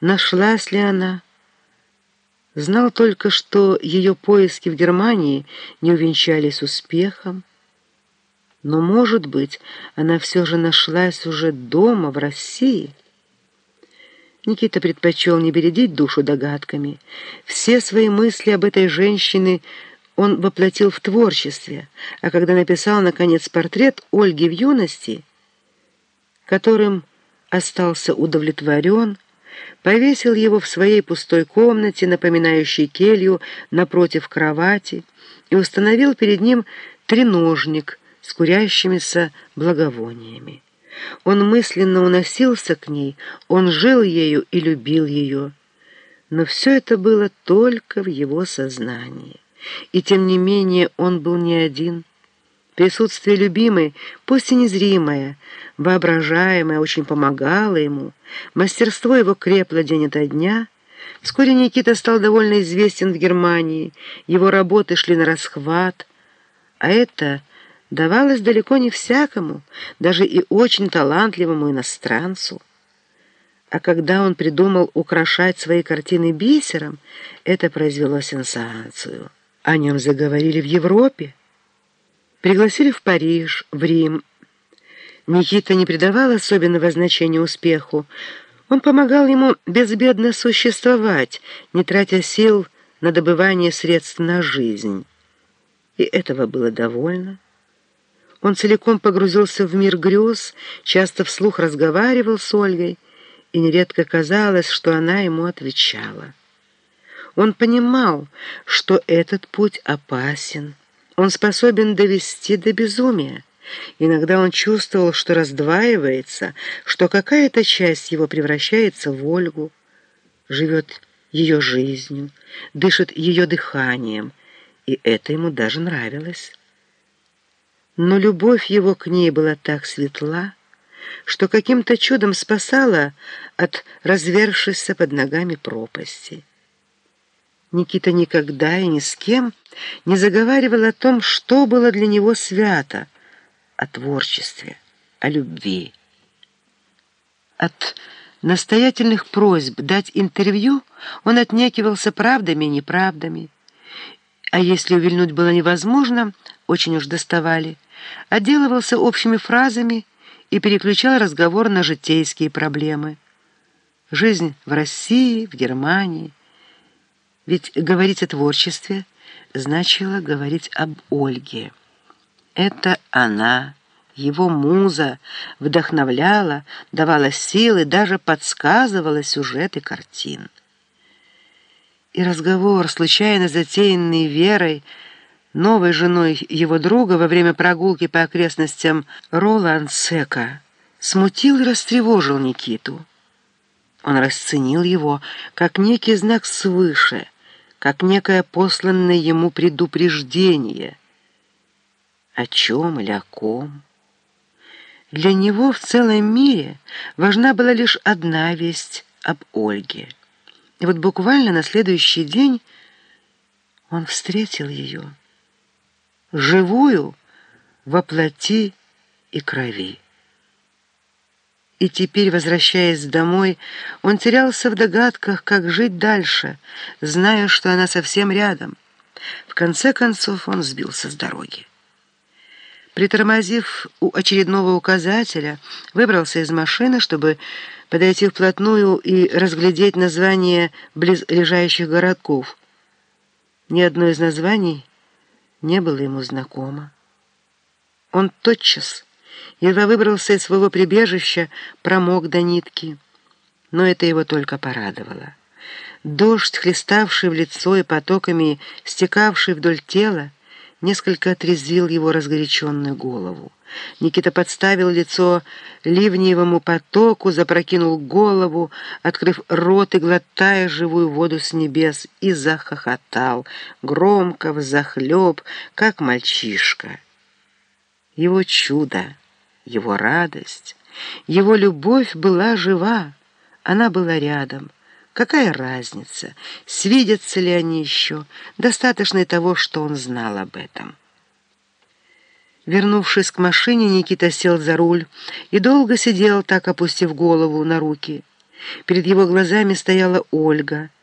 нашлась ли она. Знал только, что ее поиски в Германии не увенчались успехом. Но, может быть, она все же нашлась уже дома, в России. Никита предпочел не бередить душу догадками. Все свои мысли об этой женщине он воплотил в творчестве, а когда написал, наконец, портрет Ольги в юности, которым остался удовлетворен, повесил его в своей пустой комнате, напоминающей келью, напротив кровати, и установил перед ним треножник с курящимися благовониями. Он мысленно уносился к ней, он жил ею и любил ее. Но все это было только в его сознании. И тем не менее он был не один. Присутствие любимой, пусть и незримое, воображаемое, очень помогало ему. Мастерство его крепло день ото дня. Вскоре Никита стал довольно известен в Германии. Его работы шли на расхват. А это давалось далеко не всякому, даже и очень талантливому иностранцу. А когда он придумал украшать свои картины бисером, это произвело сенсацию. О нем заговорили в Европе. Пригласили в Париж, в Рим. Никита не придавал особенного значения успеху. Он помогал ему безбедно существовать, не тратя сил на добывание средств на жизнь. И этого было довольно. Он целиком погрузился в мир грез, часто вслух разговаривал с Ольгой, и нередко казалось, что она ему отвечала. Он понимал, что этот путь опасен. Он способен довести до безумия. Иногда он чувствовал, что раздваивается, что какая-то часть его превращается в Ольгу, живет ее жизнью, дышит ее дыханием, и это ему даже нравилось. Но любовь его к ней была так светла, что каким-то чудом спасала от развершейся под ногами пропасти. Никита никогда и ни с кем не заговаривал о том, что было для него свято, о творчестве, о любви. От настоятельных просьб дать интервью он отнекивался правдами и неправдами. А если увильнуть было невозможно, очень уж доставали, отделывался общими фразами и переключал разговор на житейские проблемы. Жизнь в России, в Германии, ведь говорить о творчестве значило говорить об Ольге. Это она, его муза, вдохновляла, давала силы, даже подсказывала сюжеты картин. И разговор, случайно затеянный Верой, новой женой его друга во время прогулки по окрестностям Ролансека, смутил и растревожил Никиту. Он расценил его как некий знак свыше — как некое посланное ему предупреждение. О чем или о ком? Для него в целом мире важна была лишь одна весть об Ольге. И вот буквально на следующий день он встретил ее, живую во плоти и крови. И теперь, возвращаясь домой, он терялся в догадках, как жить дальше, зная, что она совсем рядом. В конце концов он сбился с дороги. Притормозив у очередного указателя, выбрался из машины, чтобы подойти вплотную и разглядеть названия близлежащих городков. Ни одно из названий не было ему знакомо. Он тотчас едва выбрался из своего прибежища, промок до нитки. Но это его только порадовало. Дождь, хлеставший в лицо и потоками стекавший вдоль тела, несколько отрезвил его разгоряченную голову. Никита подставил лицо ливневому потоку, запрокинул голову, открыв рот и глотая живую воду с небес, и захохотал, громко, взахлеб, как мальчишка. Его чудо! Его радость, его любовь была жива, она была рядом. Какая разница, свидятся ли они еще, достаточно и того, что он знал об этом. Вернувшись к машине, Никита сел за руль и долго сидел, так опустив голову на руки. Перед его глазами стояла Ольга —